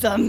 The